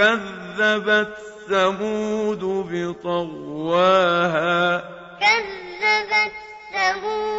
كَذَّبَتْ ثَمُودُ بِطَغْوَاهَا. كَذَّبَتْ ثَمُودُ